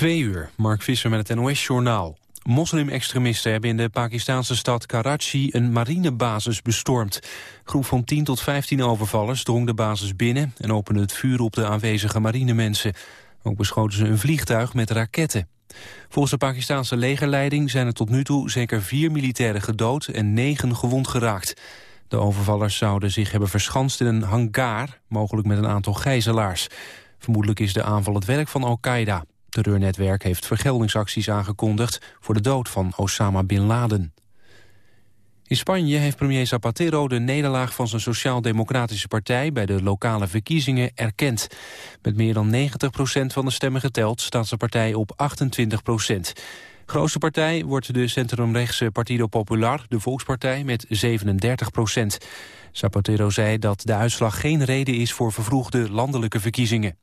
Twee uur, Mark Visser met het NOS-journaal. Moslim-extremisten hebben in de Pakistanse stad Karachi een marinebasis bestormd. groep van 10 tot 15 overvallers drong de basis binnen... en opende het vuur op de aanwezige marinemensen. Ook beschoten ze een vliegtuig met raketten. Volgens de Pakistanse legerleiding zijn er tot nu toe zeker vier militairen gedood... en negen gewond geraakt. De overvallers zouden zich hebben verschanst in een hangar, mogelijk met een aantal gijzelaars. Vermoedelijk is de aanval het werk van Al-Qaeda terreurnetwerk heeft vergeldingsacties aangekondigd voor de dood van Osama Bin Laden. In Spanje heeft premier Zapatero de nederlaag van zijn sociaal-democratische partij bij de lokale verkiezingen erkend. Met meer dan 90% van de stemmen geteld staat zijn partij op 28% Grootste partij wordt de centrumrechtse Partido Popular, de Volkspartij, met 37% Zapatero zei dat de uitslag geen reden is voor vervroegde landelijke verkiezingen.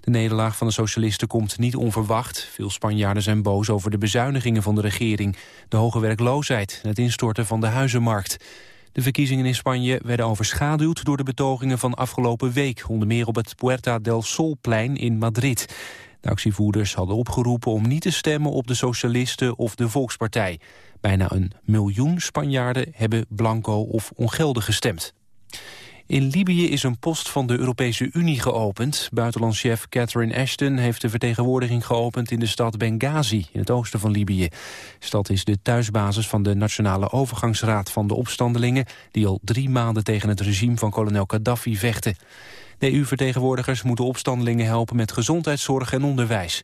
De nederlaag van de socialisten komt niet onverwacht. Veel Spanjaarden zijn boos over de bezuinigingen van de regering... de hoge werkloosheid en het instorten van de huizenmarkt. De verkiezingen in Spanje werden overschaduwd door de betogingen van afgelopen week... onder meer op het Puerta del Solplein in Madrid. De actievoerders hadden opgeroepen om niet te stemmen op de socialisten of de Volkspartij. Bijna een miljoen Spanjaarden hebben blanco of ongeldig gestemd. In Libië is een post van de Europese Unie geopend. Buitenlandschef Catherine Ashton heeft de vertegenwoordiging geopend... in de stad Benghazi, in het oosten van Libië. De stad is de thuisbasis van de Nationale Overgangsraad van de opstandelingen... die al drie maanden tegen het regime van kolonel Gaddafi vechten. De EU-vertegenwoordigers moeten opstandelingen helpen met gezondheidszorg en onderwijs.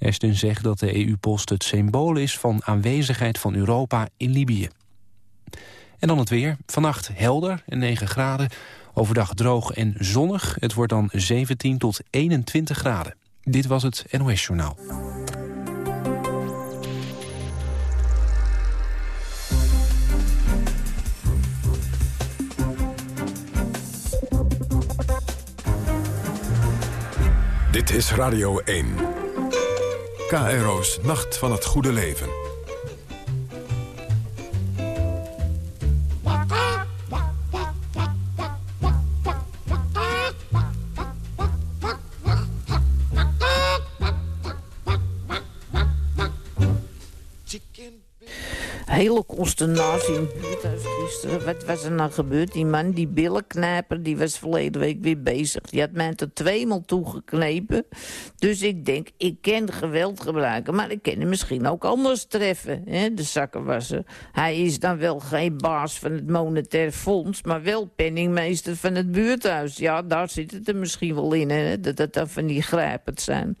Ashton zegt dat de EU-post het symbool is van aanwezigheid van Europa in Libië. En dan het weer. Vannacht helder en 9 graden. Overdag droog en zonnig. Het wordt dan 17 tot 21 graden. Dit was het NOS Journaal. Dit is Radio 1. KRO's Nacht van het Goede Leven. In het buurthuis gisteren. Wat was er nou gebeurd? Die man, die billenknijper, die was verleden week weer bezig. Die had mij er tweemaal toegeknepen. Dus ik denk, ik ken geweld gebruiken. Maar ik kan hem misschien ook anders treffen. Hè? De zakkenwasser. Hij is dan wel geen baas van het monetair fonds... maar wel penningmeester van het buurthuis. Ja, daar zit het er misschien wel in, hè? dat dat dan van die grijpend zijn.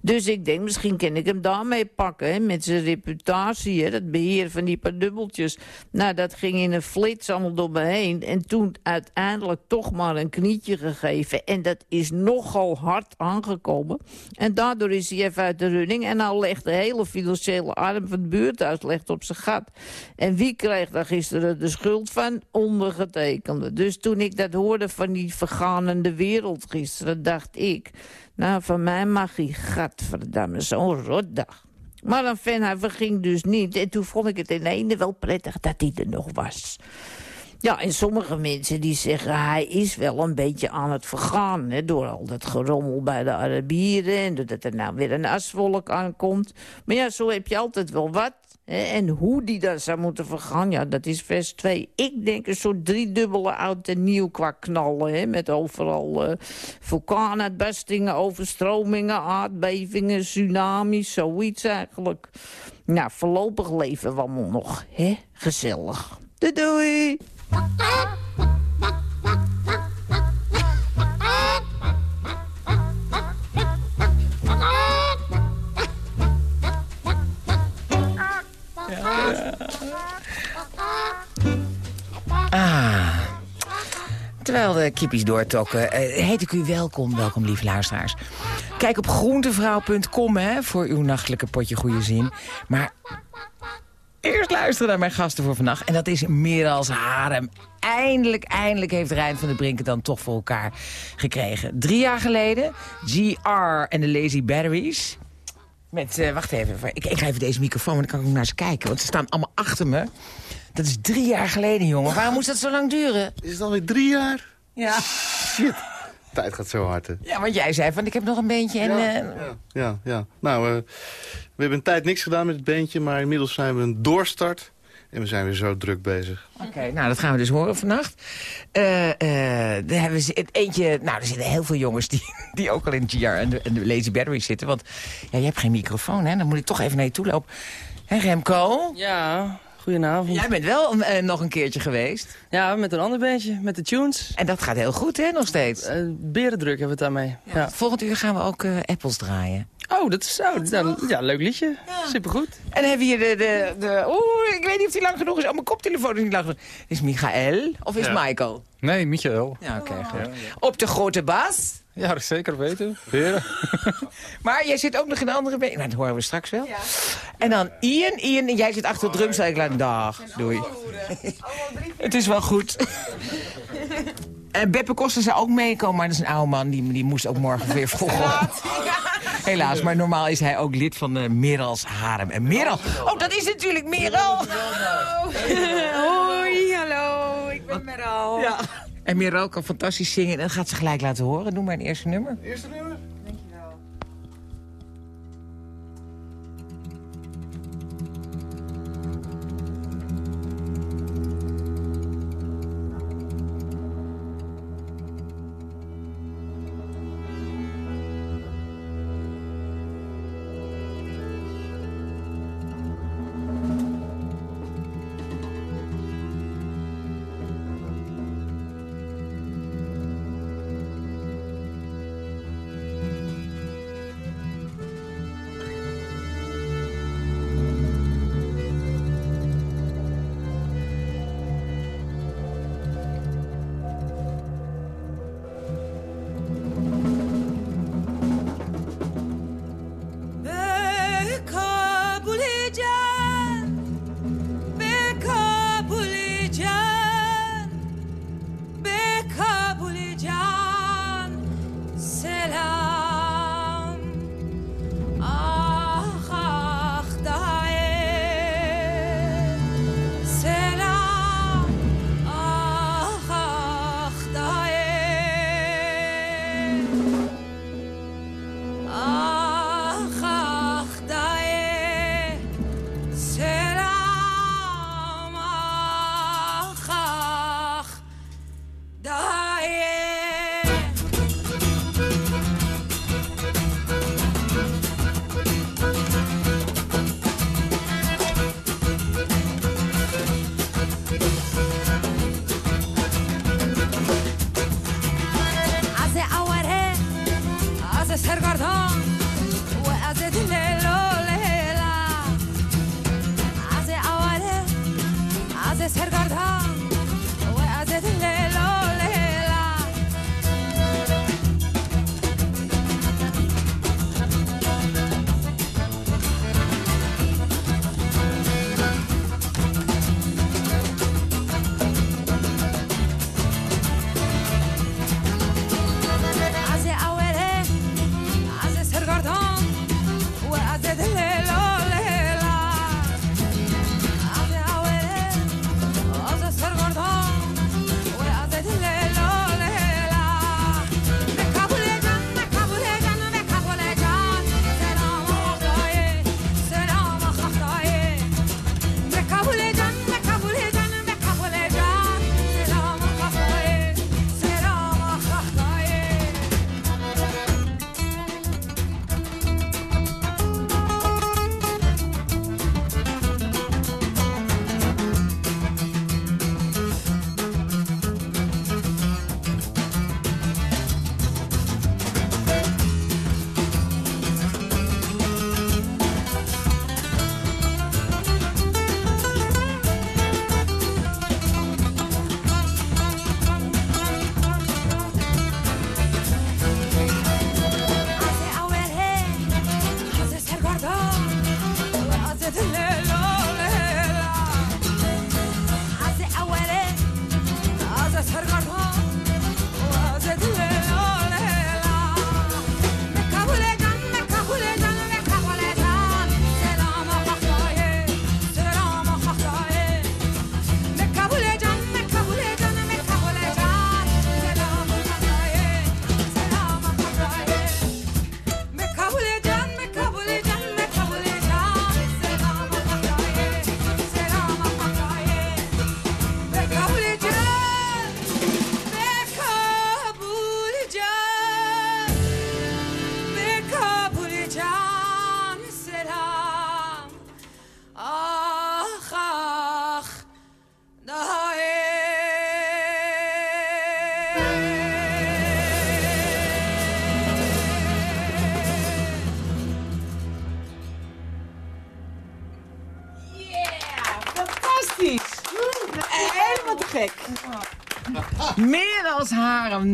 Dus ik denk, misschien kan ik hem daarmee pakken. Hè, met zijn reputatie, hè, dat beheer van die paar dubbeltjes. Nou, dat ging in een flits allemaal door me heen. En toen uiteindelijk toch maar een knietje gegeven. En dat is nogal hard aangekomen. En daardoor is hij even uit de running. En nou legt de hele financiële arm van het buurthuis legt op zijn gat. En wie kreeg daar gisteren de schuld van? Ondergetekende. Dus toen ik dat hoorde van die verganende wereld gisteren, dacht ik... Nou, van mij mag hij, gadverdamme, zo'n rotdag. Maar dan hij verging dus niet. En toen vond ik het in ene wel prettig dat hij er nog was. Ja, en sommige mensen die zeggen... hij is wel een beetje aan het vergaan... Hè, door al dat gerommel bij de Arabieren... en doordat er nou weer een aswolk aankomt. Maar ja, zo heb je altijd wel wat. En hoe die dan zou moeten vergaan, ja, dat is vers 2. Ik denk een soort driedubbele oud en nieuw qua knallen. Hè, met overal uh, overstromingen, aardbevingen, tsunamis, zoiets eigenlijk. Nou, voorlopig leven we allemaal nog, hè? Gezellig. Doei doei! Ah. Terwijl de kippies doortokken, uh, heet ik u welkom, welkom lieve luisteraars. Kijk op groentevrouw.com hè, voor uw nachtelijke potje goede zin. Maar eerst luisteren naar mijn gasten voor vannacht. En dat is meer als harem. Eindelijk, eindelijk heeft Rijn van der Brinken dan toch voor elkaar gekregen. Drie jaar geleden, GR en de Lazy Batteries. Met, uh, wacht even, ik, ik ga even deze microfoon, dan kan ik ook naar ze kijken. Want ze staan allemaal achter me. Dat is drie jaar geleden, jongen. Waarom moest dat zo lang duren? Is het alweer drie jaar? Ja. Shit. tijd gaat zo hard, hè. Ja, want jij zei van ik heb nog een beentje en... ja, eh, ja, ja, ja. Nou, eh, we hebben een tijd niks gedaan met het beentje... maar inmiddels zijn we een doorstart. En we zijn weer zo druk bezig. Oké, nou dat gaan we dus horen vannacht. Eh eh, daar hebben we het eentje... Nou, er zitten heel veel jongens die, die ook al in GR en de, en de Lazy Battery zitten. Want ja, je hebt geen microfoon, hè? Dan moet ik toch even naar je toe lopen. Hé, Remco? Ja, goedenavond. Jij bent wel eh, nog een keertje geweest. Ja, met een ander bandje, met de tunes. En dat gaat heel goed, hè, nog steeds. Uh, berendruk hebben we het daarmee. Ja. Volgend uur gaan we ook uh, apples draaien. Oh, dat is oh, ja, ja, leuk liedje. Ja. Supergoed. En dan hebben we hier de... de, de Oeh, ik weet niet of die lang genoeg is. Oh, mijn koptelefoon is niet lang genoeg. Is Michael of is ja. Michael? Nee, Michael. Ja, oké. Okay, Op de grote bas? Ja, dat zeker weten. Maar jij zit ook nog in de andere been. Nou, dat horen we straks wel. Ja. En dan Ian. Ian, en jij zit achter de drums. Ik laat dag. Doei. Het is wel goed. En Beppe Koster zou ook meekomen, maar dat is een oude man. Die, die moest ook morgen weer vroeg Helaas, maar normaal is hij ook lid van uh, Merels Harem. En Merel, oh, dat is natuurlijk Merel. Hoi, hallo, ik ben Merel. Ja. En Merel kan fantastisch zingen en dat gaat ze gelijk laten horen. Doe maar een eerste nummer. Eerste nummer?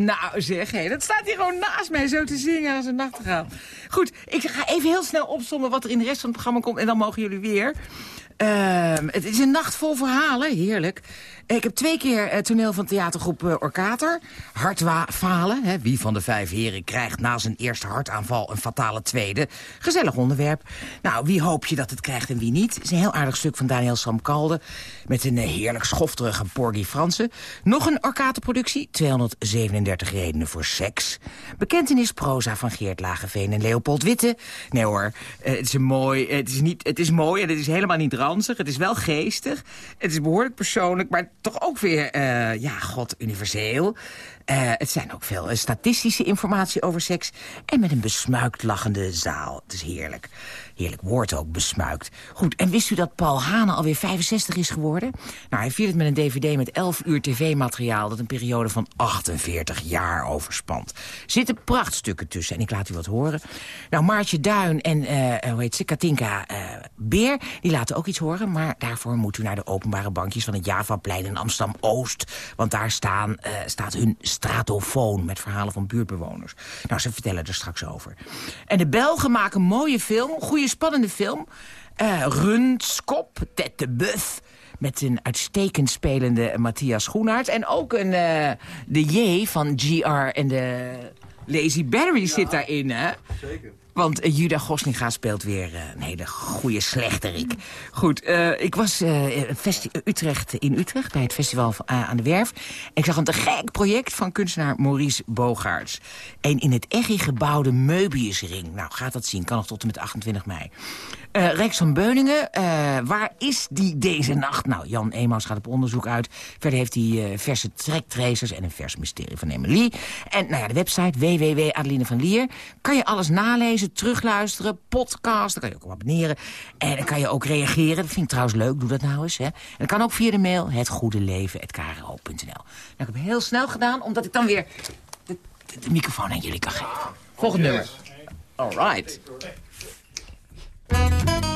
Nou zeg, hé, dat staat hier gewoon naast mij zo te zingen als een nachtegaal. Goed, ik ga even heel snel opzommen wat er in de rest van het programma komt... en dan mogen jullie weer. Ehm, het is een nacht vol verhalen, heerlijk. Ik heb twee keer het toneel van theatergroep uh, Orkater. Hartfalen, hè, wie van de vijf heren krijgt na zijn eerste hartaanval een fatale tweede. Gezellig onderwerp. Nou, wie hoop je dat het krijgt en wie niet? Is een heel aardig stuk van Daniel Samkalde... met een heerlijk schofterige Porgy Fransen. Nog een Orkaterproductie, 237 redenen voor seks. Bekentenis proza van Geert Lageveen en Leopold Witte. Nee hoor, het is een mooi, het is, niet, het is mooi en het is helemaal niet ranzig. Het is wel geestig. Het is behoorlijk persoonlijk, maar toch ook weer, uh, ja, god, universeel. Uh, het zijn ook veel uh, statistische informatie over seks. En met een besmuikt lachende zaal. Het is heerlijk. Heerlijk woord ook, besmuikt. Goed, en wist u dat Paul Hane alweer 65 is geworden? Nou, hij viert het met een dvd met 11 uur tv-materiaal... dat een periode van 48 jaar overspant. Er zitten prachtstukken tussen en ik laat u wat horen. Nou, Maartje Duin en, hoe heet ze, Katinka Beer... die laten ook iets horen, maar daarvoor moet u naar de openbare bankjes... van het Javaplein in Amsterdam-Oost. Want daar staan, staat hun stratofoon met verhalen van buurtbewoners. Nou, ze vertellen er straks over. En de Belgen maken een mooie film, goede spannende film. Uh, Rundskop, Ted de Buff met een uitstekend spelende Matthias Schoenaerts. En ook een, uh, de J van GR en de Lazy Battery ja, zit daarin, hè? Zeker. Want uh, Juda Goslinga speelt weer uh, een hele goede slechterik. Goed, uh, ik was Utrecht, in Utrecht bij het festival aan de Werf. En ik zag een te gek project van kunstenaar Maurice Bogaerts. En in het Eggy gebouwde Möbiusring. Nou, gaat dat zien, kan nog tot en met 28 mei. Uh, Rex van Beuningen, uh, waar is die deze nacht? Nou, Jan Emaus gaat op onderzoek uit. Verder heeft hij uh, verse trektracers en een vers mysterie van Emily. En nou ja, de website www.adeline van Lier. Kan je alles nalezen, terugluisteren, podcast. Dan kan je ook abonneren. En dan kan je ook reageren. Dat vind ik trouwens leuk, doe dat nou eens. Hè. En dat kan ook via de mail hetgoedeleven.kro.nl Nou, ik heb heel snel gedaan, omdat ik dan weer de, de, de microfoon aan jullie kan geven. Volgend nummer. All right. Gek,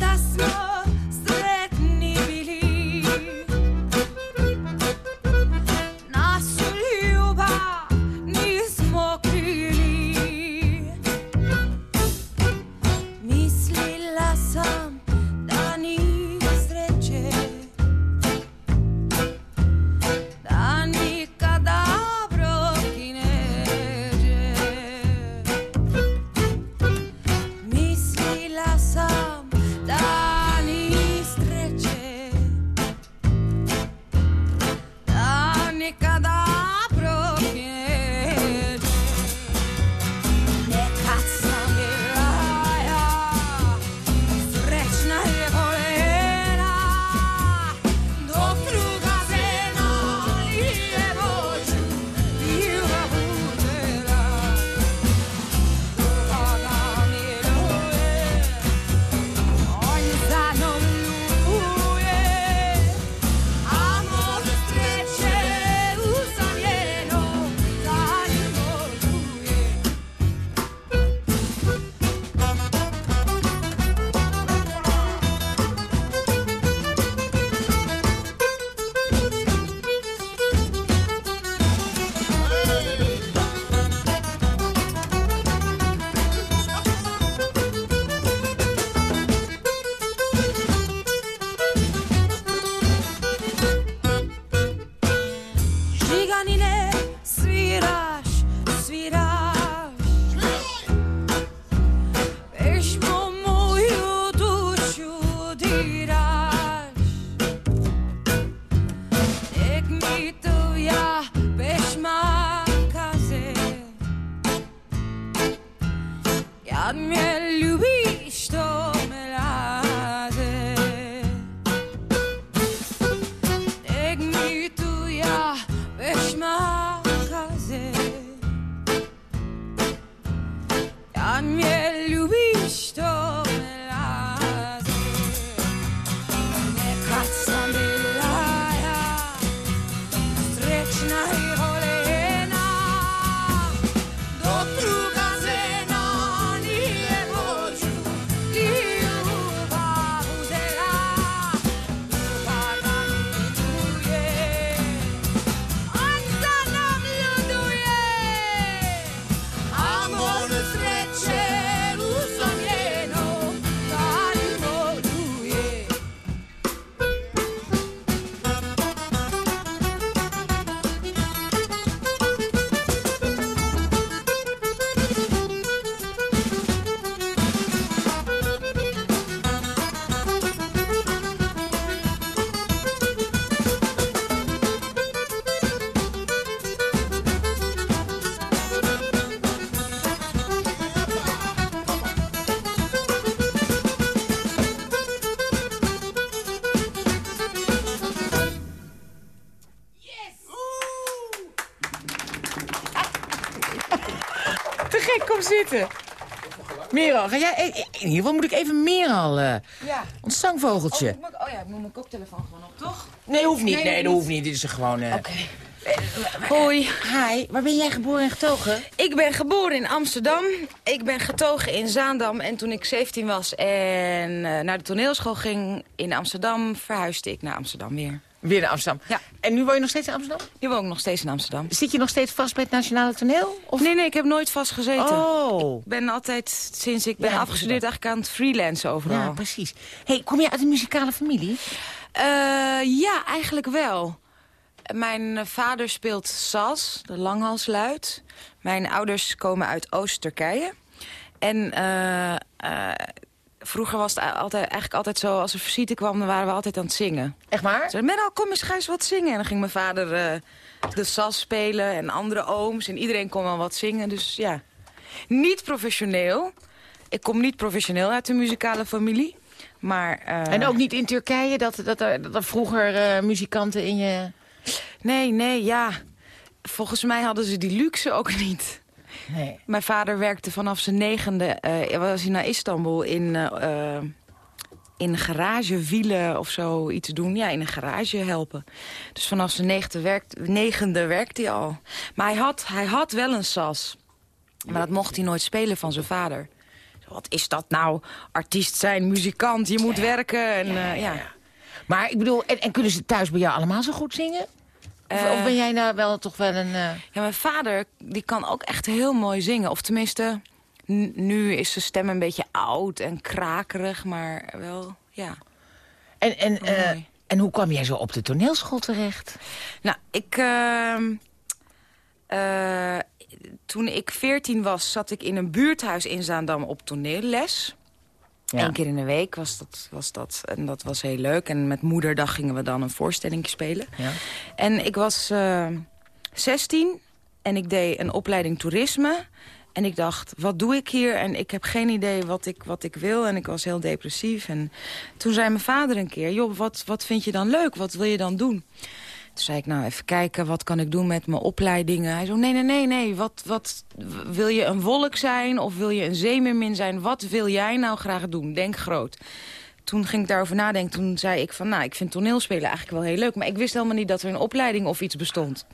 dat is. I'm Merel, ga jij... In ieder geval moet ik even Merel, eh Ja. ons zangvogeltje. Oh, moet- oh ja, ik moet mijn koptelefoon gewoon op, toch? Nee, hoeft niet. Nee, Nee, dat hoeft niet. Dit is er gewoon... eh Oké. Hoi. Hi, waar ben jij geboren en getogen? Ik ben geboren in Amsterdam. Ik ben getogen in Zaandam. En toen ik 17 was en eh, naar de toneelschool ging in Amsterdam... verhuisde ik naar Amsterdam weer. Weer naar Amsterdam. Ja. En nu woon je nog steeds in Amsterdam? Nu woon ik nog steeds in Amsterdam. Zit je nog steeds vast bij het Nationale Toneel? Of... Nee, nee, ik heb nooit vastgezeten. Oh. Ik ben altijd, sinds ik ben Ja, afgestudeerd, eigenlijk aan het freelancen overal. Ja, precies. hey, kom je uit een muzikale familie? Eh, ja, eigenlijk wel. Mijn vader speelt saz, de langhalsluid. Mijn ouders komen uit Oost-Turkije. En eh, vroeger was het altijd, eigenlijk altijd zo... als er visite kwam, dan waren we altijd aan het zingen. Echt waar? Ze Menno, kom eens, ga eens wat zingen. En dan ging mijn vader eh, de saz spelen en andere ooms. En iedereen kon wel wat zingen, dus ja. Niet professioneel. Ik kom niet professioneel uit een muzikale familie. Maar, eh, En ook niet in Turkije, dat, dat, er, dat er vroeger eh, muzikanten in je... Nee, nee, ja. Volgens mij hadden ze die luxe ook niet. Nee. Mijn vader werkte vanaf zijn negende, eh, was hij naar Istanbul in, eh, in garagewielen of zo iets doen. Ja, in een garage helpen. Dus vanaf zijn negende, werkt, negende werkte hij al. Maar hij had, hij had wel een sas. Maar dat mocht hij nooit spelen van zijn vader. Wat is dat nou? Artiest zijn, muzikant, je moet werken. En, eh, ja. Maar ik bedoel, en, en kunnen ze thuis bij jou allemaal zo goed zingen? Of, Eh, of ben jij nou wel toch wel een... eh, Ja, mijn vader die kan ook echt heel mooi zingen. Of tenminste, nu is zijn stem een beetje oud en krakerig, maar wel, ja. En, en, eh, en hoe kwam jij zo op de toneelschool terecht? Nou, ik... ehm, eh, toen ik 14 was, zat ik in een buurthuis in Zaandam op toneelles. Ja. Eén keer in de week was dat, was dat. En dat was heel leuk. En met moederdag gingen we dan een voorstelling spelen. Ja. En ik was eh 16 en ik deed een opleiding toerisme. En ik dacht, wat doe ik hier? En ik heb geen idee wat ik, wat ik wil. En ik was heel depressief. En toen zei mijn vader een keer... joh, wat, wat vind je dan leuk? Wat wil je dan doen? Toen zei ik, nou, even kijken, wat kan ik doen met mijn opleidingen? Hij zo, nee, nee, nee, nee. Wat, wat, wil je een wolk zijn of wil je een zeemermin zijn? Wat wil jij nou graag doen? Denk groot. Toen ging ik daarover nadenken. Toen zei ik van, nou, ik vind toneelspelen eigenlijk wel heel leuk. Maar ik wist helemaal niet dat er een opleiding of iets bestond.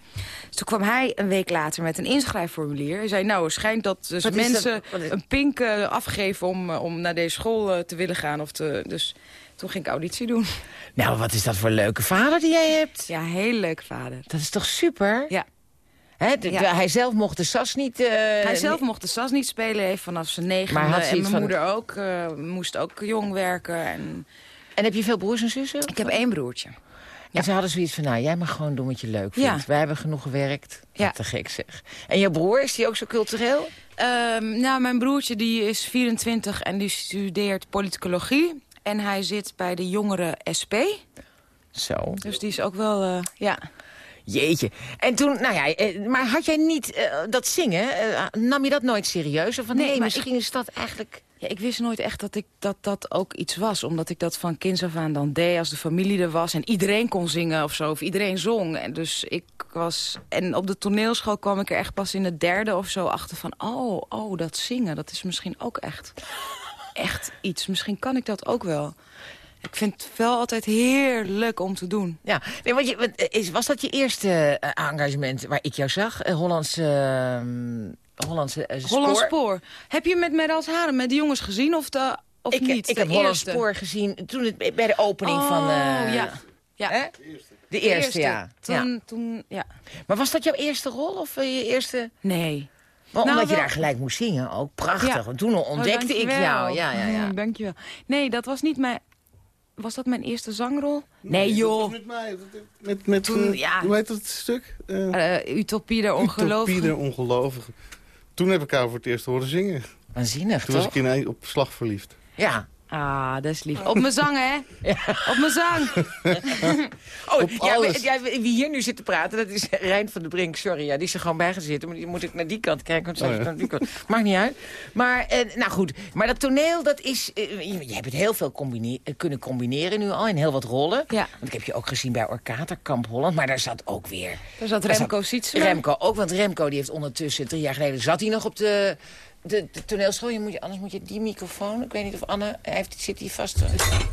Dus toen kwam hij een week later met een inschrijfformulier. Hij zei, nou, het schijnt dat dus dat? mensen een pink eh, afgeven om, eh, om naar deze school eh, te willen gaan. Of te, dus toen ging ik auditie doen. Nou, wat is dat voor een leuke vader die jij hebt? Ja, heel leuk vader. Dat is toch super? Ja. Hè, de- Ja. de- hij zelf mocht de sas niet... eh, Hij zelf mocht de SAS niet spelen, heeft vanaf zijn had en mijn van- moeder ook, eh, moest ook jong werken. En... En heb je veel broers en zussen? Ik heb één broertje. En ze hadden zoiets van, nou, jij mag gewoon doen wat je leuk vindt. Ja. Wij hebben genoeg gewerkt. Ja. Te gek zeg. En jouw broer, is die ook zo cultureel? Ehm, nou, mijn broertje die is 24 en die studeert politicologie. En hij zit bij de jongere SP. Zo. Dus die is ook wel, eh, ja... Jeetje. En toen, nou ja, eh, maar had jij niet eh, dat zingen? nam je dat nooit serieus? Of van, Nee, nee, misschien is dat eigenlijk... Ja, ik wist nooit echt dat, ik, dat dat ook iets was. Omdat ik dat van kinds af aan dan deed als de familie er was. En iedereen kon zingen of zo. Of iedereen zong. En dus ik was... En op de toneelschool kwam ik er echt pas in het derde of zo achter van... Oh, oh, dat zingen, dat is misschien ook echt, echt iets. Misschien kan ik dat ook wel. Ik vind het wel altijd heerlijk om te doen. Ja, nee, want je, want, eh, is, was dat je eerste eh, engagement waar ik jou zag? Eh, Hollandse, eh, Hollandse spoor? Hollands Spoor. Heb je met Meral Haren met de jongens gezien of, de, of ik, niet? Ik De heb Hollands eerste? Spoor gezien toen het, bij de opening Oh, van... eh, ja. Ja. Hè? De eerste, ja. Toen, ja. toen, ja. Maar was dat jouw eerste rol of je eerste... Nee. Maar Nou, omdat je wel- daar gelijk moest zingen, ook prachtig. Ja. Want toen ontdekte Oh, ik dankjewel. jou. Ja, ja, ja. Mm, dankjewel. Nee, dat was niet mijn... Was dat mijn eerste zangrol? Nee, joh. met mij. Met, met, Toen, eh, ja. Hoe heet dat stuk? Eh Eh, Utopie der ongelooflijke. Utopie der ongelovigen. Toen heb ik haar voor het eerst horen zingen. Waanzinnig, Toen toch? was ik in een, op slag verliefd. Ja. Ah, dat is lief. Op mijn zang, hè? Op mijn zang. Oh, Op ja, alles. maar- ja, wie hier nu zit te praten, dat is Rijn van de Brink. Sorry, ja, die is er gewoon bij gezeten. Maar die moet ik naar die kant kijken, want Oh, is ja. naar die kant. Maakt niet uit. Maar, eh, nou goed. Maar dat toneel, dat is... eh, je, je hebt het heel veel combine- eh, kunnen combineren nu al, in heel wat rollen. Ja. Want ik heb je ook gezien bij Orkater, Kamp Holland. Maar daar zat ook weer... Daar zat Remco Sietsema. Remco ook, want Remco die heeft ondertussen... drie jaar geleden zat hij nog op de de, de toneelschool, je moet, je- anders moet je die microfoon... Ik weet niet of Anne... Heeft, zit die vast?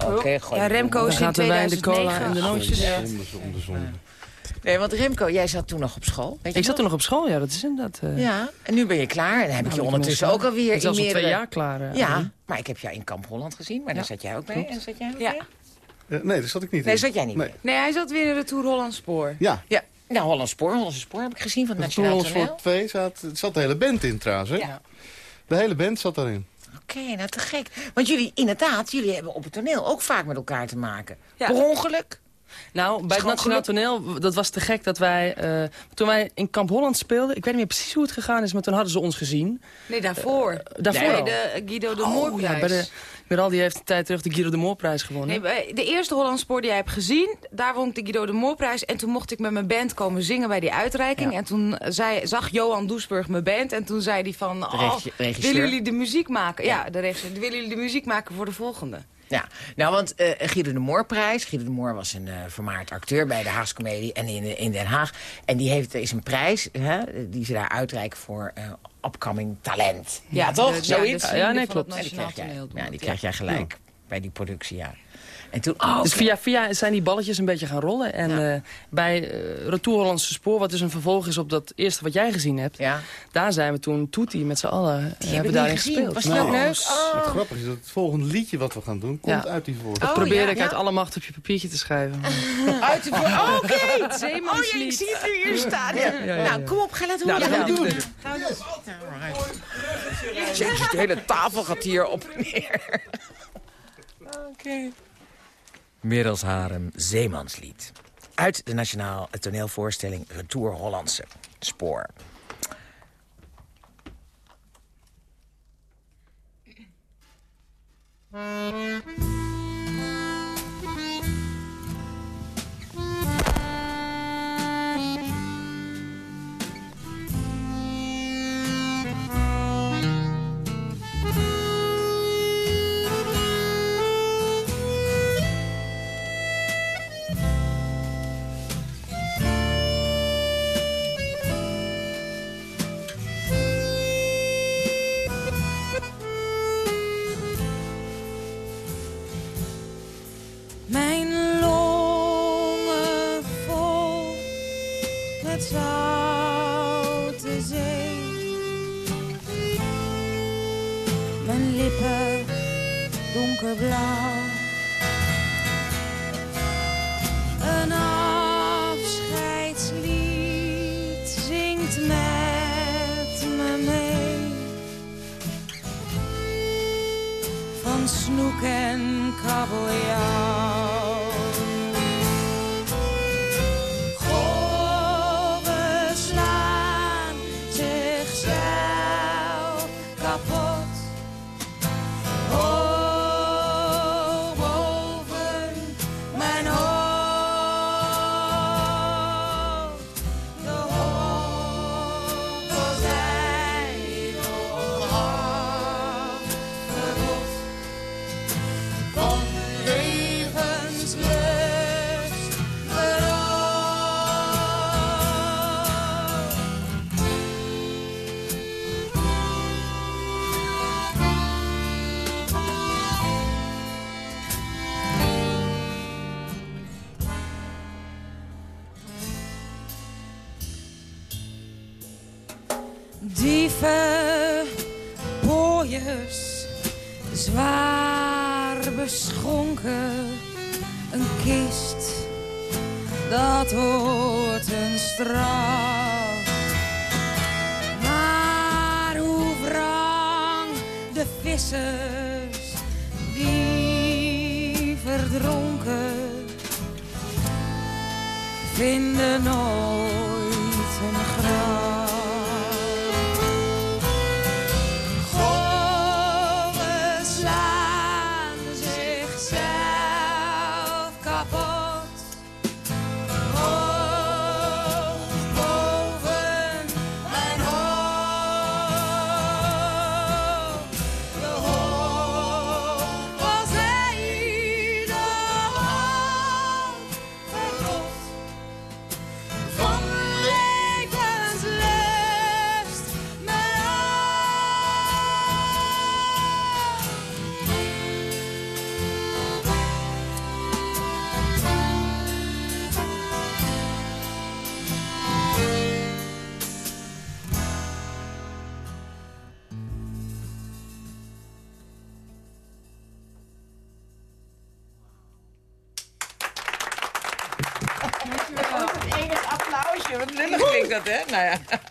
Oké, gooi Ja, Remco is in gaat de wijn, de 2009... cola en de nootjes. Zonde, zonde, zonde. Nee, want Remco, jij zat toen nog op school. Weet je Ik zat toen nog op school, ja, dat is inderdaad... eh, Ja, en nu ben je klaar. En dan heb ik nou, je ik ondertussen ook alweer in zelfs al meerdere... twee jaar klaar. eh, Ja, Arie. maar ik heb jou in Kamp Holland gezien. Maar daar Ja, zat jij ook bij. klopt. En zat jij ook Ja. Eh, nee, daar zat ik niet Nee, in. zat jij niet Nee. bij. Nee, hij zat weer in de Tour Holland Spoor. Ja, Ja, nou, Hollands Spoor. Hollandse Spoor heb ik gezien van het Nationaal ons Toneel. voor twee zat, zat de hele band in trouwens. Hè? Ja. De hele band zat daarin. Oké, nou te gek. Want jullie, inderdaad, jullie hebben op het toneel ook vaak met elkaar te maken. Ja. Per ongeluk. Nou, bij het Nationaal Toneel, dat was te gek dat wij... eh, toen wij in Kamp Holland speelden, ik weet niet meer precies hoe het gegaan is... maar toen hadden ze ons gezien. Nee, daarvoor. Daarvoor Nee, de Guido de Oh, Moorprijs. ja, bij de, Miral die heeft een tijd terug de Guido de Moorprijs gewonnen. Nee, de eerste Holland Spoor die jij hebt gezien, daar won ik de Guido de Moorprijs. En toen mocht ik met mijn band komen zingen bij die uitreiking. Ja. En toen zei, zag Johan Doesburg mijn band. En toen zei hij van, oh, willen jullie de muziek maken? Ja, de regisseur. Willen jullie de muziek maken voor de volgende? Ja, nou, want eh Guido de Moorprijs. Guido de Moor was een eh, vermaard acteur bij de Haagse Comedie en in, in Den Haag. En die heeft, is een prijs hè, die ze daar uitreiken voor eh upcoming talent. Ja, toch? Zoiets? Ja, nee, klopt. het Ja, die Nationaal krijg jij, Toneelbond. ja, die krijg jij gelijk bij die productie, ja. En toen, oh, Dus via, via zijn die balletjes een beetje gaan rollen. En Ja. eh, bij eh Retour Hollandse Spoor, wat dus een vervolg is op dat eerste wat jij gezien hebt... Ja. daar zijn we toen Toetie met z'n allen eh, ik hebben daarin gespeeld. Was die ook leuk? Het Oh. grappige is dat het volgende liedje wat we gaan doen, komt Ja. uit die voor. Dat Oh, probeer ja, ik ja. uit alle macht op je papiertje te schrijven. Uit de voor... Oh, oké. Het Oh, ja, ik zie het nu hier staan. Ja. ja, ja. Nou, kom op, ga laten Nou, horen. dat gaan we doen. Jezus, de hele tafel gaat hier op en neer. Oké. Merels Harem, Zeemanslied. Uit de Nationaal Toneelvoorstelling Retour Hollandse Spoor. zoute zee. Mijn lippen donkerblauw. Een afscheidslied zingt met me mee. van snoek en kabeljauw. Hè? Nou ja.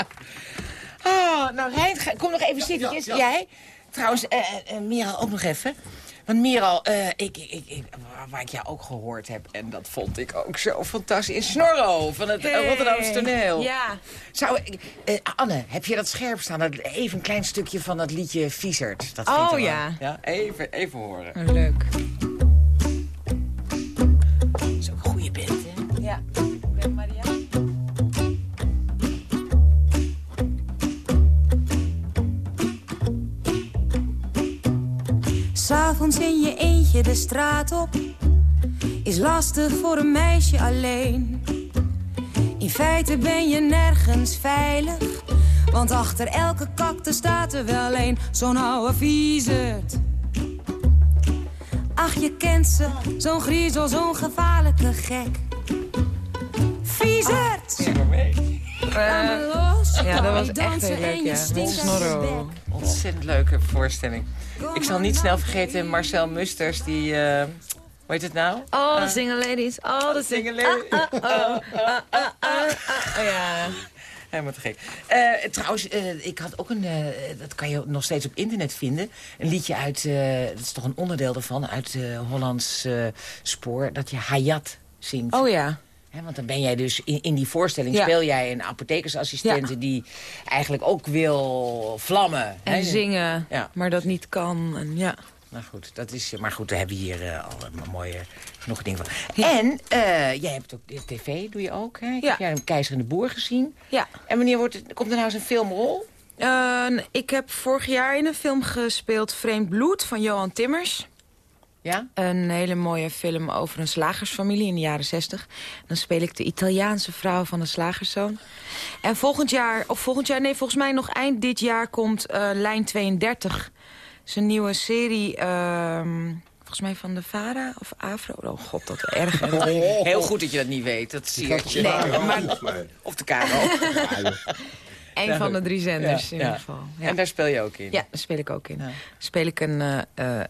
Oh, nou, Rijn, kom nog even zitten. Jij? Trouwens, Miral ook nog even. Want Miral, ik, ik, ik, waar- ik jou ook gehoord heb... en dat vond ik ook zo fantastisch... in Snorro van het hey. Rotterdamse toneel. Ja. Zou, Anne, heb je dat scherp staan? Even een klein stukje van dat liedje Viezerd. Dat Oh, ja. ja. Even, even horen. Oh, leuk. In je eentje de straat op is lastig voor een meisje alleen. In feite ben je nergens veilig, want achter elke kakte staat er wel een, zo'n oude viezerd. Ach, je kent ze, zo'n griezel, zo'n gevaarlijke gek. Viezerd! Los. Ja, dat was echt dansen heel leuk, en je ja. je Snorro. Ontzettend leuke voorstelling. Ik zal niet snel vergeten Marcel Musters, die... eh hoe heet het nou? All the single ladies, all the single Single lady. Oh ja. Helemaal te gek. Eh, trouwens, eh, ik had ook een... eh, dat kan je nog steeds op internet vinden. Een liedje uit... eh, dat is toch een onderdeel ervan. Uit eh Hollands eh, spoor. Dat je Hayat zingt. Oh ja. Want dan ben jij dus... In, in die voorstelling Ja. speel jij een apothekersassistente... Ja. die eigenlijk ook wil vlammen. En zingen, Ja. maar dat niet kan. En ja. Nou goed, dat is, maar goed, daar hebben we hier eh, al een mooie genoeg dingen van. En eh, jij hebt ook de tv, doe je ook. Hè? Ik heb jij een Keizer en de Boer gezien. Ja. En wanneer wordt het, komt er nou eens een filmrol? Eh, ik heb vorig jaar in een film gespeeld Vreemd Bloed van Johan Timmers. Ja? Een hele mooie film over een slagersfamilie in de jaren zestig. Dan speel ik de Italiaanse vrouw van de slagerszoon. En volgend jaar, of volgend jaar, nee, volgens mij nog eind dit jaar komt eh, Lijn 32. Dat is een nieuwe serie, ehm, volgens mij van de Vara of Afro. Oh god, dat erg. hè. Heel goed dat je dat niet weet, dat zie je. Nee, maar Of de Karo. een van de drie zenders Ja, in ja. ieder geval. Ja. En daar speel je ook in. Ja, daar speel ik ook in. Ja. Speel ik een eh, eh,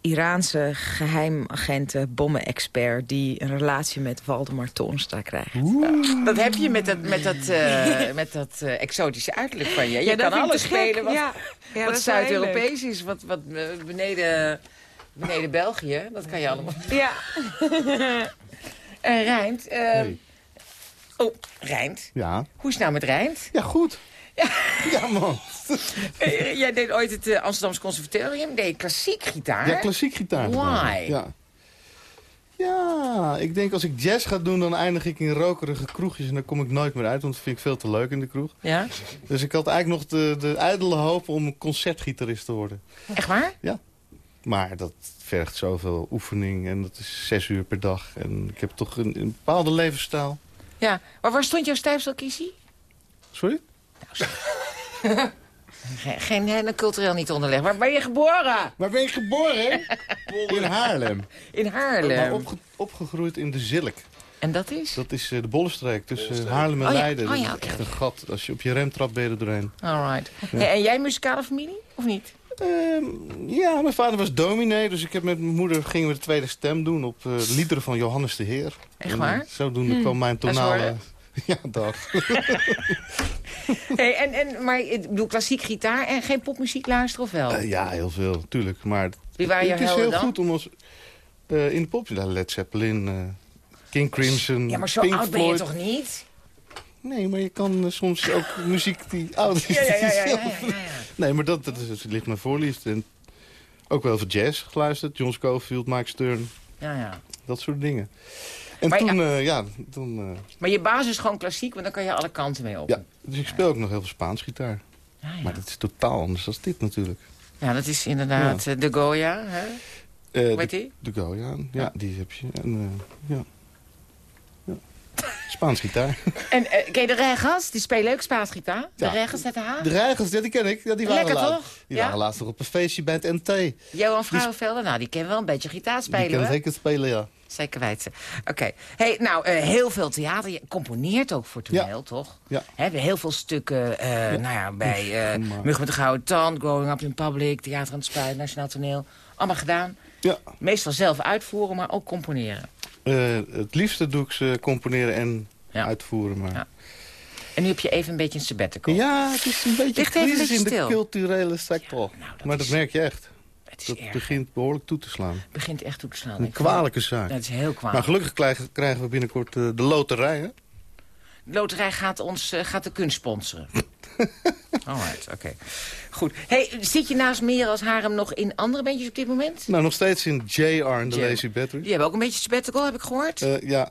Iraanse geheimagente bommenexpert... die een relatie met Waldemar Toornstra krijgt. Dat heb je met dat, met dat, eh, met dat eh, exotische uiterlijk van je. Je Ja, kan alles spelen wat, Ja. Ja, Zuid-Europees is. Wat, wat eh, beneden, beneden België, dat kan je allemaal. Ja. En Rijnt. eh, Oh, Rijnt. Ja. Hoe is het nou met Rijnt? Ja, goed. Ja, man. Eh, Jij deed ooit het eh, Amsterdamse Conservatorium. Deed klassiek gitaar. Ja, klassiek gitaar. Why? Ja. Ja, ik denk als ik jazz ga doen, dan eindig ik in rokerige kroegjes. En dan kom ik nooit meer uit, want dat vind ik veel te leuk in de kroeg. Ja? Dus ik had eigenlijk nog de, de ijdele hoop om een concertgitarist te worden. Echt waar? Maar dat vergt zoveel oefening en dat is zes uur per dag. En ik heb toch een, een bepaalde levensstijl. Ja. Maar waar stond jouw stijfstelkiesie? Sorry? Geen, geen cultureel niet onderlegd. Waar ben je geboren? Waar ben je geboren? in Haarlem. In Maar Haarlem. opge- opgegroeid in de Zilk. En dat is? Dat is eh, de Bollenstreek tussen Haarlem en Oh ja, Leiden. oh Dat ja, is oké, echt een gat. Als je op je rem trapt, ben je er doorheen. Alright. Hey, en jij muzikale familie? Of niet? Ehm, ja, mijn vader was dominee, dus ik heb met mijn moeder gingen we de tweede stem doen op eh, liederen van Johannes de Heer. Echt En, waar? eh, zodoende kwam mijn dat is tonale... ja, dat. Hey, en, en, maar ik bedoel, klassiek gitaar en geen popmuziek luisteren of wel? Eh, ja, heel veel, tuurlijk. Maar Wie waren het is heel dan? goed om ons eh, in de pop... Led Zeppelin, eh, King Crimson, ja, maar zo Pink oud ben je toch niet? Nee, maar je kan soms ook muziek die oud is. Ja, ja, ja, ja. Nee, maar dat, dat, is, dat ligt me voorliefde. En ook wel voor jazz geluisterd. John Scofield, Mike Stern, ja, ja. dat soort dingen. En Maar toen, ja, ja toen, eh, Maar je basis is gewoon klassiek, want dan kan je alle kanten mee op. ja, dus ik speel ook nog heel veel Spaans gitaar. Ja, ja. Maar dat is totaal anders dan dit natuurlijk. Ja, dat is inderdaad eh, de Goya. Hè? Eh, Hoe heet de, die? de Goya, ja, ja, die heb je. En, eh, ja. ja. Spaans gitaar. En uh, ken je de Regas? Die spelen ook Spaans gitaar. De. Regas met de. De ja, die ken ik. Ja, die waren Lekker, laatst, toch? Die waren laatst nog op een feestje bij het MT. Johan Vrouwenvelder, nou, die kan wel een beetje gitaar Die spelen, kan hoor. zeker spelen, ja. Zeker weten. Oké. Hey, nou, eh, heel veel theater. Je componeert ook voor toneel, Ja. toch? Ja. Hebben heel veel stukken, eh, nou ja, bij eh maar- Mug met de Gouden Tand, Growing Up in Public, Theater aan het Spuit, Nationaal Toneel. Allemaal gedaan. Ja, Meestal zelf uitvoeren, maar ook componeren. Eh, het liefste doe ik ze componeren en Ja. uitvoeren. Maar... Ja. Ja. En nu heb je even een beetje een sabbatical. het is een beetje crisis in de culturele sector. nou, dat maar dat merk je echt. Het is Dat erg. begint behoorlijk toe te slaan. Het begint echt toe te slaan. Een Ik kwalijke zaak. Dat is heel Maar kwalijk. gelukkig krijgen, krijgen we binnenkort eh, de loterij, hè? De loterij gaat, ons, eh, gaat de kunst sponsoren. Alright, oké. Goed. Hey, zit je naast meer als Harem nog in andere bandjes op dit moment? Nou, nog steeds in JR en de. Lazy Battery. Die hebben ook een beetje sabbatical, heb ik gehoord. Eh, ja,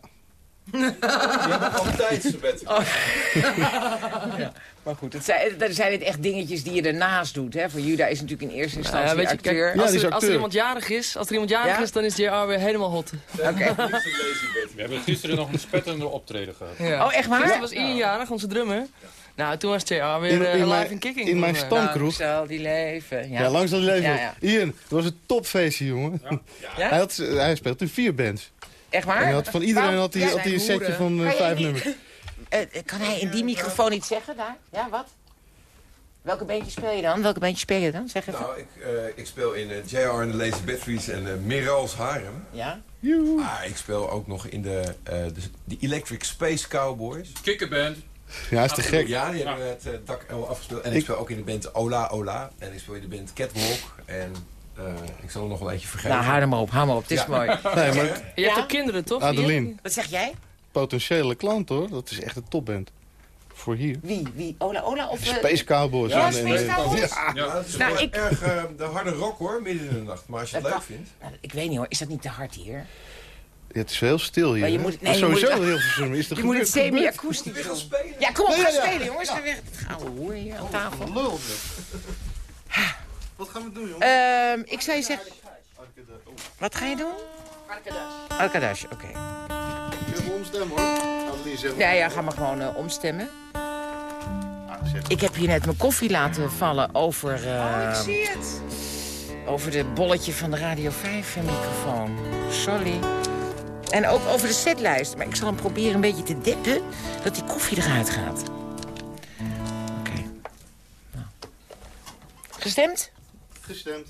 Maar goed, het zijn, dat zijn het echt dingetjes die je ernaast doet. Hè? Voor Juda is natuurlijk in eerste instantie ja, weet je, acteur. kijk, Ja, als, die er, als er iemand jarig is, als er iemand jarig Ja? is, dan is JR weer helemaal hot. Oké. We hebben gisteren nog een spetterende optreden gehad. Ja. Oh, echt waar? Gisteren was Ian jarig, onze drummer. Nou, toen was JR weer In- eh, in live mijn- in kicking. in mijn volgens mij. stam- Kroeg. zal die leven. Ja, ja. langs dat leven. Ja, ja. Ian, het was een topfeestje, jongen. Ja? Hij, had, hij speelt in vier bands. Echt waar? En had, van iedereen had hij, Ja. had hij een setje van eh, vijf die- nummers. Eh, kan hij in die microfoon iets zeggen daar? Ja, wat? Welke bandje speel je dan? Welke bandje speel je dan? Zeg even. Nou, ik, eh, ik speel in eh, JR en de Lazy Batteries en uh, Mirals Harem. Ja? Maar ik speel ook nog in de, eh, de, de Electric Space Cowboys. Kikkerband. Ja, is te gek. Ja, die hebben het eh, dak al afgespeeld. En ik, Ik- speel ook in de band Ola Ola. En ik speel in de band Catwalk. En eh, ik zal er nog wel eentje vergeten. Nou, er maar op, hou maar op. Het is Ja. mooi. Nee, maar Je hebt Ja? ook kinderen, toch? Adeline, Wat zeg jij? potentiële klant hoor. Dat is echt een topband. Voor hier. Wie? Wie? Ola Ola? Of, eh, Space Cowboys. Ja, Space Cowboys? Ja. Ja, het is Nou, wel ik- erg eh, de harde rock hoor, midden in de nacht. Maar als je het Dat leuk kan. vindt... Nou, ik weet niet hoor, is dat niet te hard hier? Ja, het is heel stil hier. Maar je moet- nee, Maar je moet sowieso het- heel veel is er Je moet het semi-akoestisch doen. Ja, kom op, Ja, ga ja, ja. spelen jongens. Dan weg. Het oude hoer hier aan tafel. Lul, Wat gaan we doen, jongen? Ehm, ik zou je zeggen... Wat ga je doen? Arkadash, oké. Even omstemmen hoor. Adeline zegt... Ja, ja, ga maar gewoon eh, omstemmen. Ah. Ik heb hier net mijn koffie laten vallen over... eh, Oh, zie het. over de bolletje van de Radio 5-microfoon. Sorry. En ook over de setlijst. Maar ik zal hem proberen een beetje te dippen... dat die koffie eruit gaat. Oké. Nou. Gestemd? Gestemd.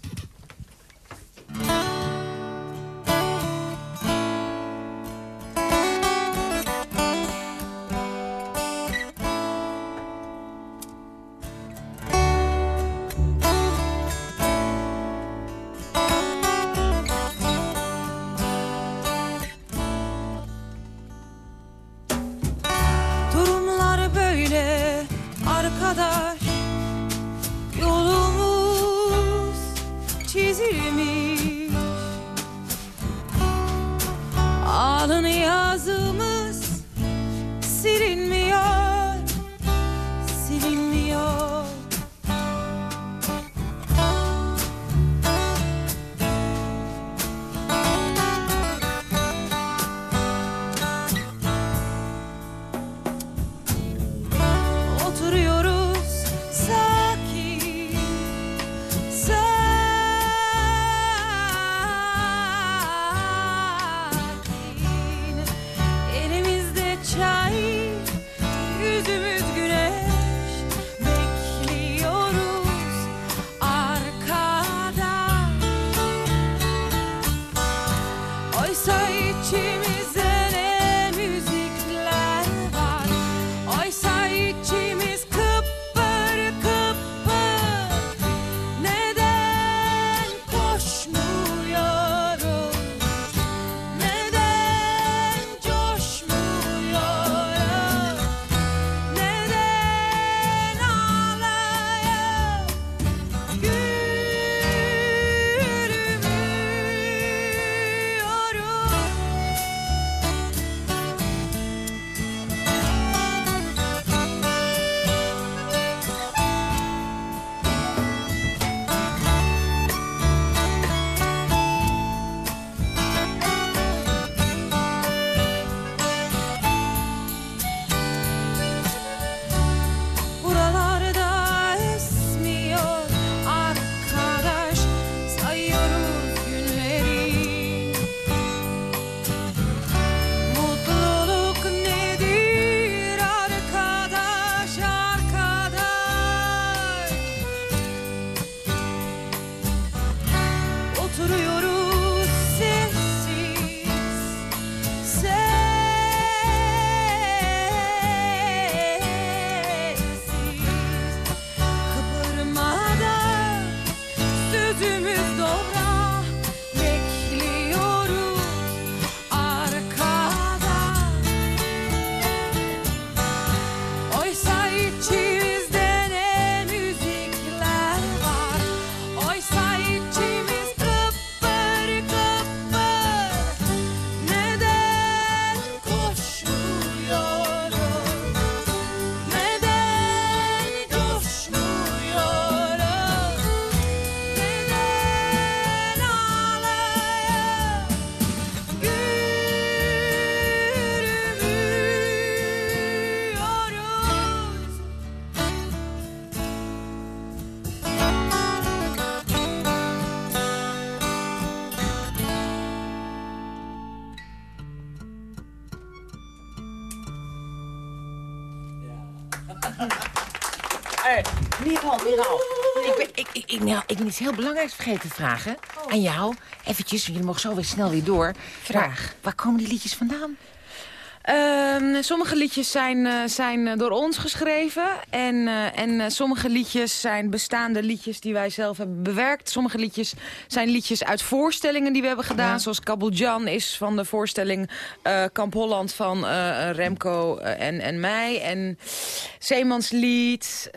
noite me nou, ik ben iets heel belangrijks vergeten te vragen. Aan jou. Eventjes, jullie mogen zo weer snel weer door. Vraag. Waar, waar komen die liedjes vandaan? Ehm, sommige liedjes zijn, eh, zijn eh, door ons geschreven. En, eh, en sommige liedjes zijn bestaande liedjes die wij zelf hebben bewerkt. Sommige liedjes zijn liedjes uit voorstellingen die we hebben gedaan. Zoals Kabeljan is van de voorstelling Kamp Holland van Remco en, en mij. En Zeemanslied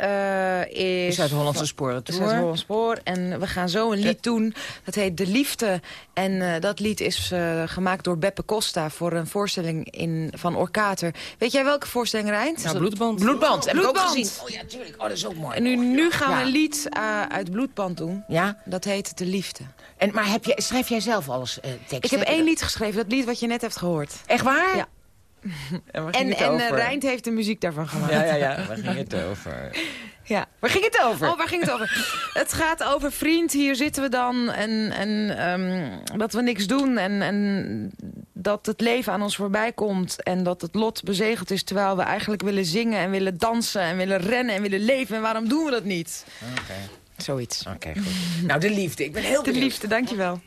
is... Uit Hollandse Sporen Tour. uit Hollandse Spoor. En we gaan zo een lied doen. Dat heet De Liefde. En dat lied is gemaakt door Beppe Costa voor een voorstelling in, van Orkater. Weet jij welke voorstelling, Rijnt? Ja, Bloedband. Bloedband, heb ik ook Bloedband. gezien. Oh ja, tuurlijk. Oh, dat is ook mooi. En nu, nu gaan Ja. we een lied eh, uit Bloedband doen. Ja? Dat heet De Liefde. En, maar heb je, schrijf jij zelf alles eh teksten? Ik heb één lied geschreven, dat lied wat je net hebt gehoord. Echt waar? Ja. En, En, en eh, Rijnt heeft de muziek daarvan gemaakt. Ja, ja, ja. Waar ging het over? Ja. Waar ging het over? Oh, waar ging het over? het gaat over vriend. Hier zitten we dan. En, en ehm, dat we niks doen. En, en dat het leven aan ons voorbij komt. En dat het lot bezegeld is. Terwijl we eigenlijk willen zingen en willen dansen. En willen rennen en willen leven. En waarom doen we dat niet? Oké. Zoiets. Oké, goed. Nou, de liefde. Ik ben heel De benieuwd. liefde, dankjewel.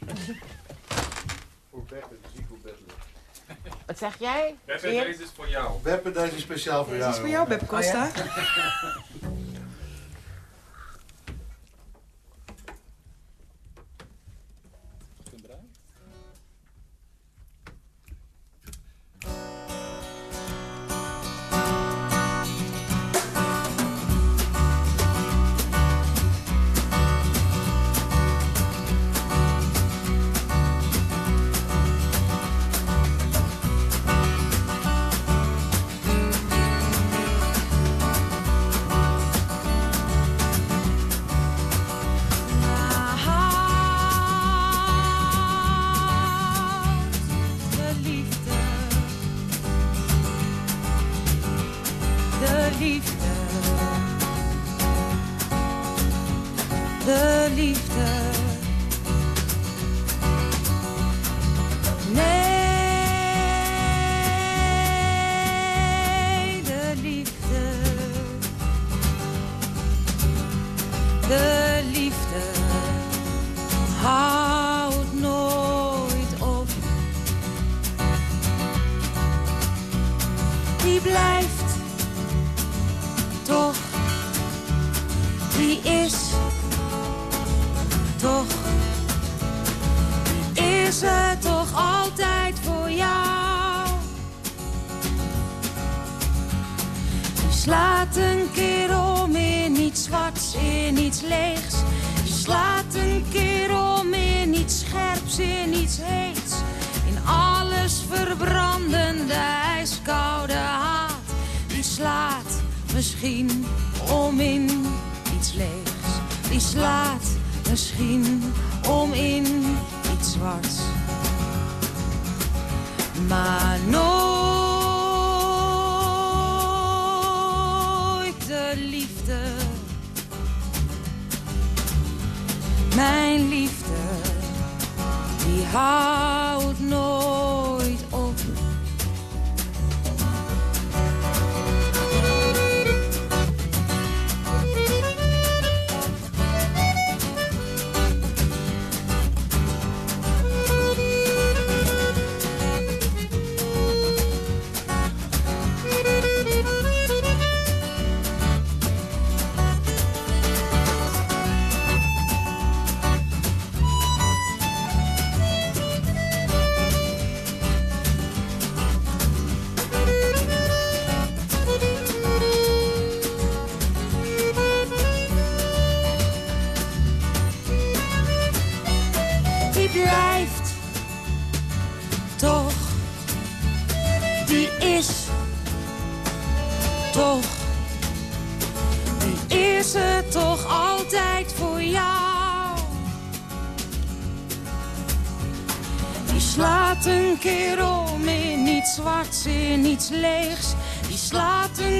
Wat zeg jij? Beppe, deze is voor jou. Beppe, deze is speciaal voor jou. voor jou, Beppe Costa. De Die slaat misschien om in iets zwarts. Maar nooit de liefde. Mijn liefde, die houdt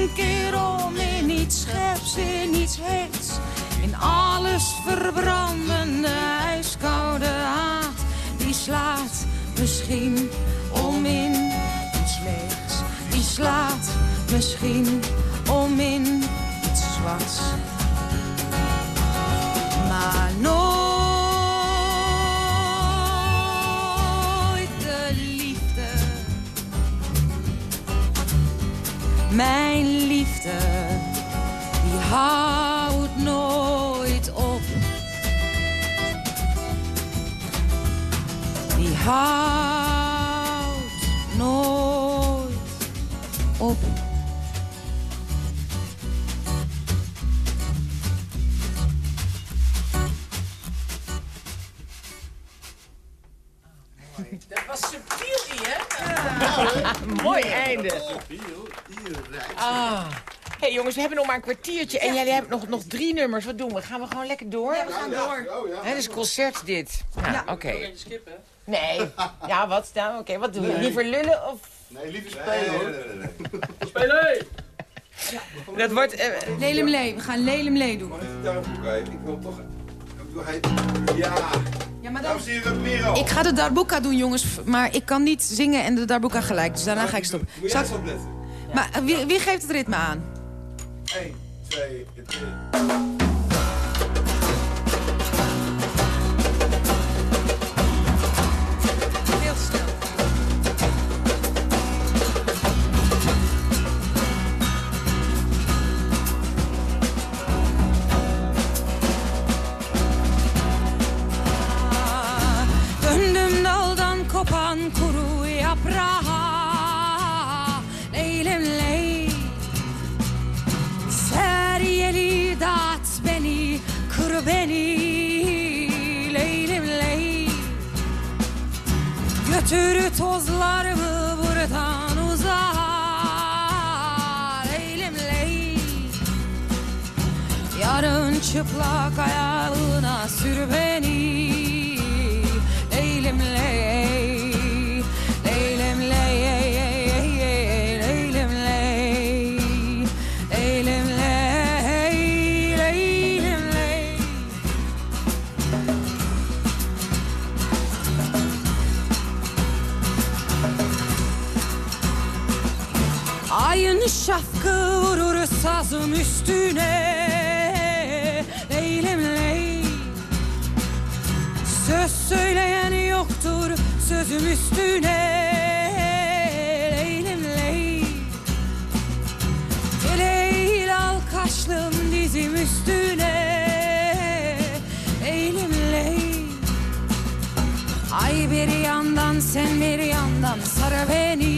een keer om in iets scherps, in iets heets. In alles verbrandende, ijskoude haat. Die slaat misschien om in iets leegs. Die slaat misschien Mijn liefde, die houdt nooit op. Die houdt we hebben nog maar een kwartiertje. En jullie hebben nog, nog drie nummers. Wat doen we? Gaan we gewoon lekker door? Ja, we gaan door. Hè, dit is concert, dit. Ja, Ja. oké. Nee. Ja, wat dan? Oké, wat doen we? Liever lullen of... Nee, liever spelen hoor. Spelen! Dat wordt... eh, Lelemlee, we gaan Lelemlee doen. Ik wil toch... Hij... Ja. Ja, maar heren, Merel. Ik ga de darbuka doen, jongens, maar ik kan niet zingen en de darbuka gelijk. Dus daarna ga ik stoppen. Moet Zal jij ik-? Maar eh, wie, wie geeft het ritme aan? 1, 2, 3. Götür tozlar mı buradan uzar? Eylemley Yarın çıplak ayağına sür beni. Sazım üstüne Leylim ley Söz söyleyen yoktur sözüm üstüne Leylim ley Leyl al kaşlım dizim üstüne Leylim ley Ay bir yandan sen bir yandan sar beni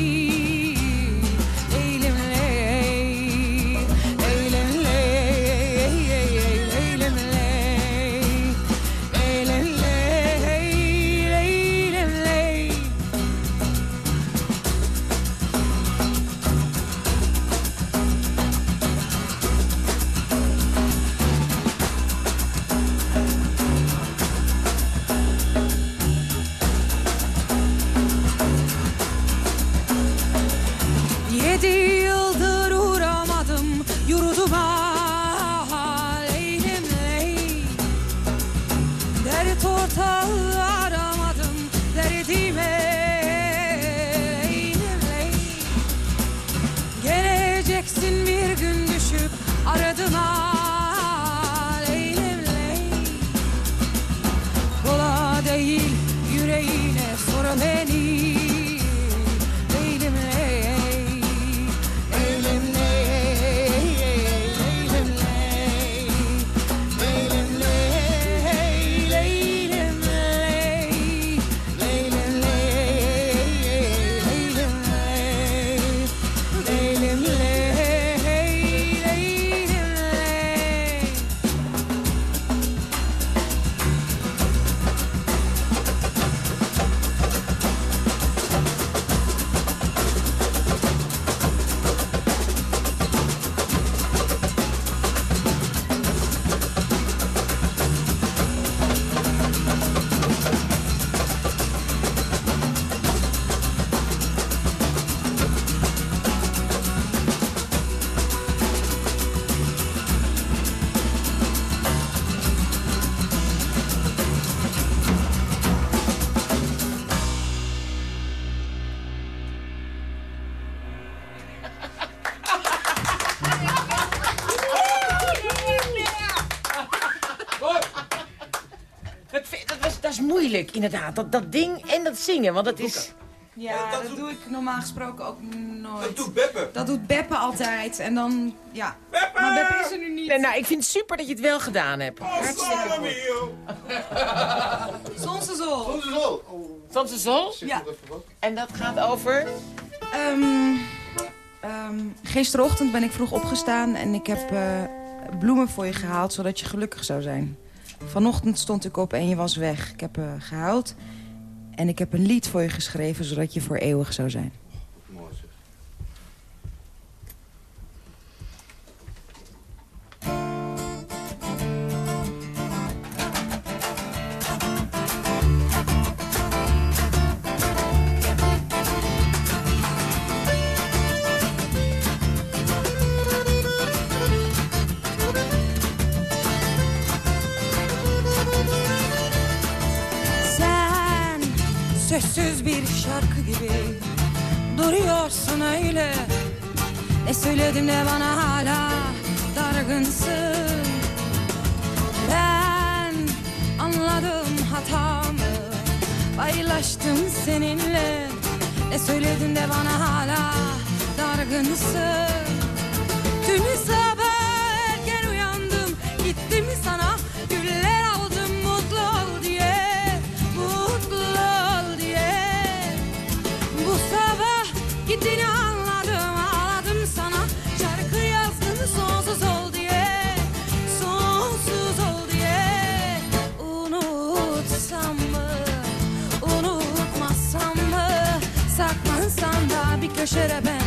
inderdaad. Dat, dat ding en dat zingen, want dat is... Ja, dat, doe ik normaal gesproken ook nooit. Dat doet Beppe. Dat doet Beppe altijd. En dan, ja. Maar Beppe is er nu niet. Nee, nou, ik vind het super dat je het wel gedaan hebt. Hartstikke goed. Zonse zol. Zandse Zol? Ja. En dat gaat over... Ehm, ehm, gisterochtend ben ik vroeg opgestaan en ik heb eh, bloemen voor je gehaald, zodat je gelukkig zou zijn. Vanochtend stond ik op en je was weg. Ik heb gehuild en ik heb een lied voor je geschreven, zodat je voor eeuwig zou zijn. Sözsüz bir şarkı gibi duruyorsun öyle. Ne söyledim de bana hala dargınsın. Ben anladım hatamı Paylaştım seninle. Ne söyledin de bana hala dargınsın da bir köşede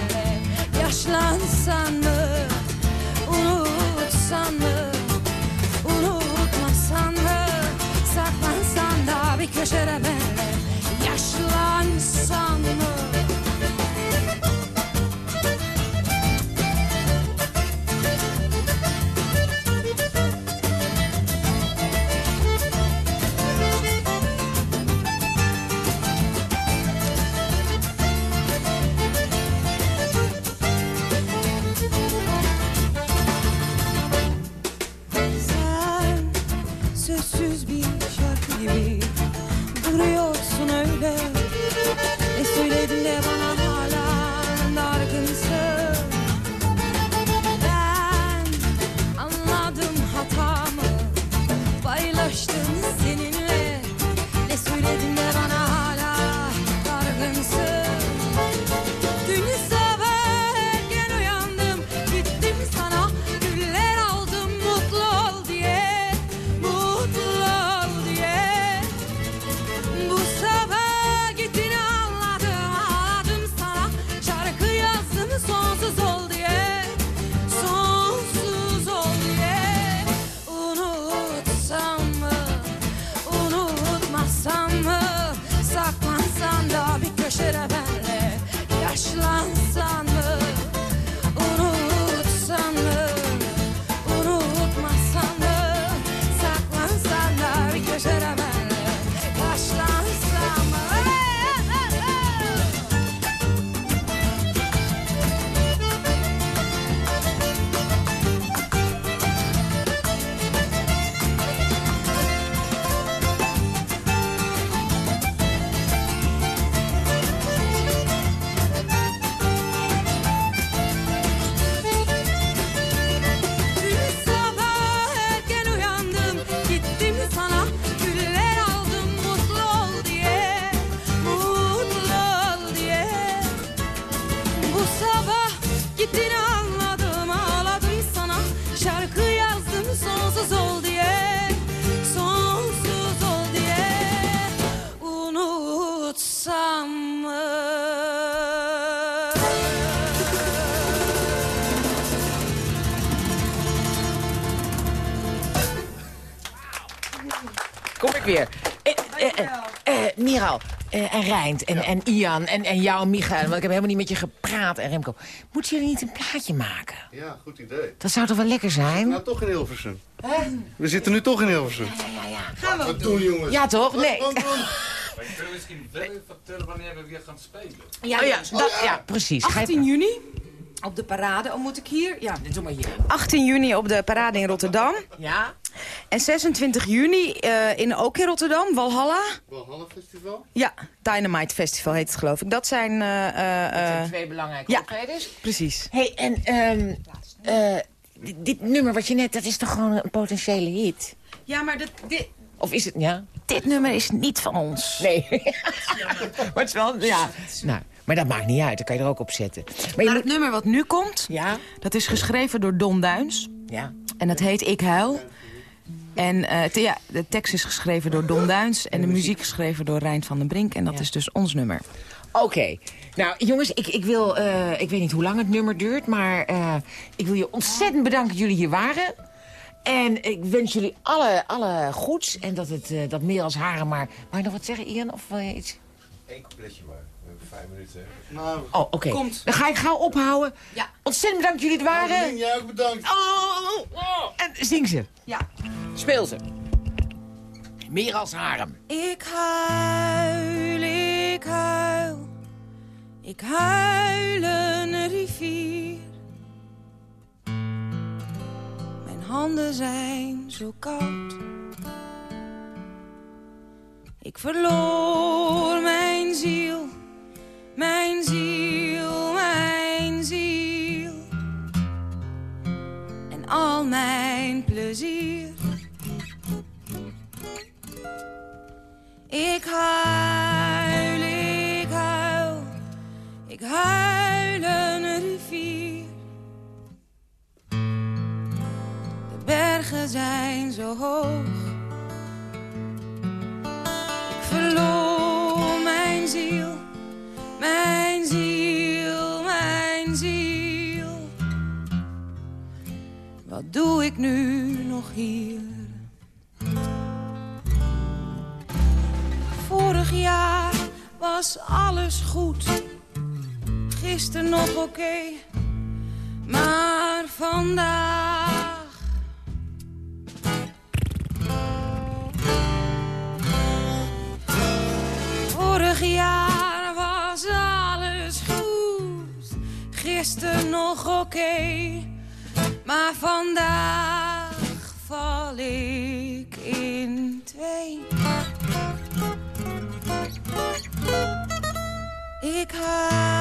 Kom ik weer. Eh, eh, eh, eh, Miral eh, en Rijnt en, en Ian en, en jou en Michael. Want ik heb helemaal niet met je gepraat. En Remco, moeten jullie niet een plaatje maken? Ja, goed idee. Dat zou toch wel lekker zijn? Nou, toch in Hilversum. We zitten nu toch in Hilversum. Gaan we Wat doen, jongens? Ja, toch? Nee. Wat doen? Maar je kunt misschien wel even vertellen wanneer we weer gaan spelen. Ja, ja, dat, ja precies. Ga je- 18 juni. Op de parade, oh, moet ik hier? Ja. Doe maar hier. 18 juni op de parade in Rotterdam. Ja? En 26 juni eh, in, ook in Rotterdam, Walhalla. Walhalla Festival? Ja, Dynamite Festival heet het geloof ik. Dat zijn... eh, eh, Dat zijn eh, twee belangrijke ja. optredens. Precies. hey, en ehm, eh, dit, dit nummer wat je net, dat is toch gewoon een potentiële hit? Ja, maar dit, dit, Of is het, ja? dit nummer is niet van ons. Nee. maar het is wel, ja. Nou, maar dat maakt niet uit, daar kan je er ook op zetten. Maar moet... het nummer wat nu komt, Ja? dat is geschreven door Don Duins. Ja. En dat heet Ik Huil. En eh, te- ja, de tekst is geschreven door Don Duins en de muziek geschreven door Rijn van den Brink. En dat Ja. is dus ons nummer. Oké. Nou, jongens, ik, ik wil... eh, ik weet niet hoe lang het nummer duurt, maar eh, ik wil je ontzettend bedanken dat jullie hier waren. En ik wens jullie alle, alle goeds. En dat het eh, dat meer als haren maar... Mag je nog wat zeggen, Ian? Of iets? Eén coupletje maar. Vijf minuten. Nou, Oh, oké. Komt. Dan ga ik gauw ophouden. Ja. Ontzettend bedankt dat jullie er waren. Lien, jij ook bedankt. Oh, oh, oh, oh. En zing ze. Ja. Speel ze. Meer als harem. Ik huil, ik huil, ik huil een rivier. Mijn handen zijn zo koud. Ik verloor mijn ziel, mijn ziel, mijn ziel. En al mijn plezier. Ik huil, ik huil, ik huil een rivier. De bergen zijn zo hoog. Ik verloor doe ik nu nog hier? Vorig jaar was alles goed. Gisteren nog oké. Maar vandaag. Vorig jaar was alles goed. Gisteren nog oké. Maar vandaag val ik in twee. Ik huil,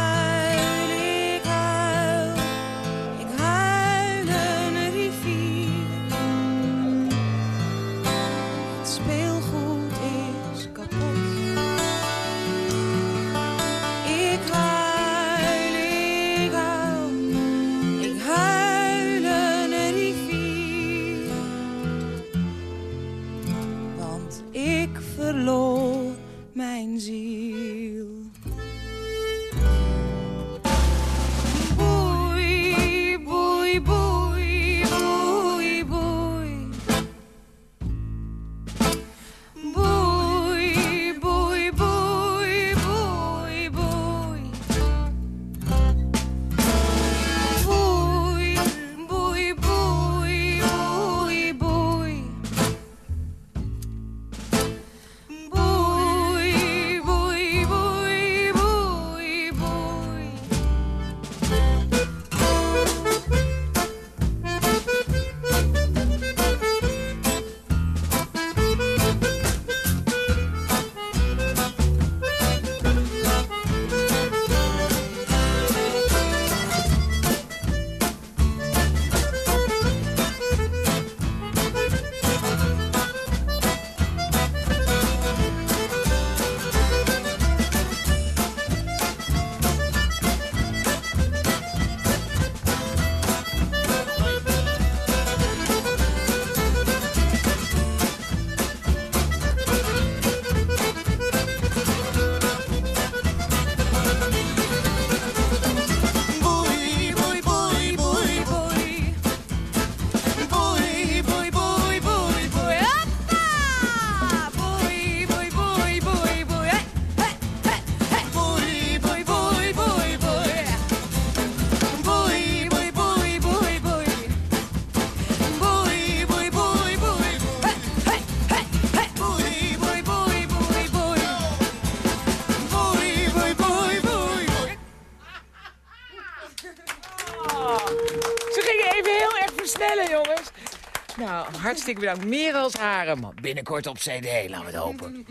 hartstikke bedankt. Meer als haren. Binnenkort op CD, laten we het hopen.